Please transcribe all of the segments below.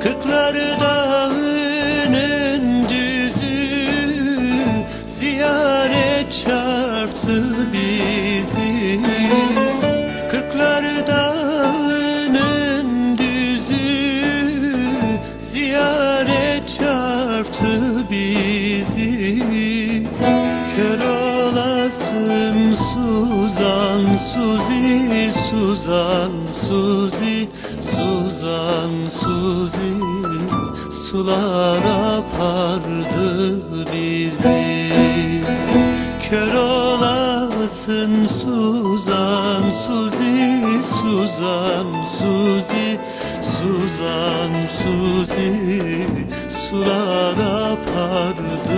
Kırkları dağının düzü Ziyaret çarptı bizi. Kırkları dağının düzü Ziyaret çarptı bizi. Kör olasın Suzan Suzi Suzan Suzi Suzan Suzi. Sular apardı bizi. Kör olasın Suzan Suzi Suzan Suzi. Suzan Suzi. Sular apardı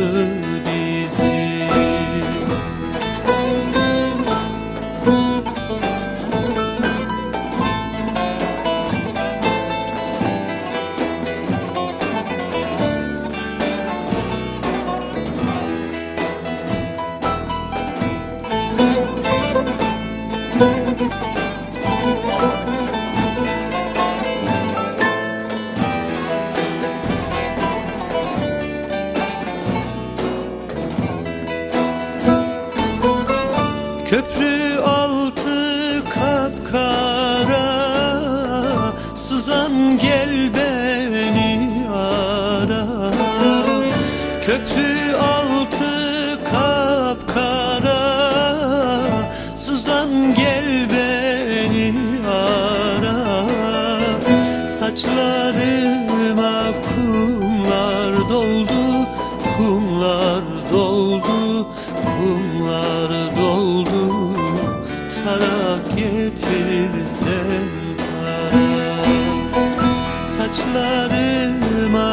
Kumlar doldu Tarak getirsen para Saçlarıma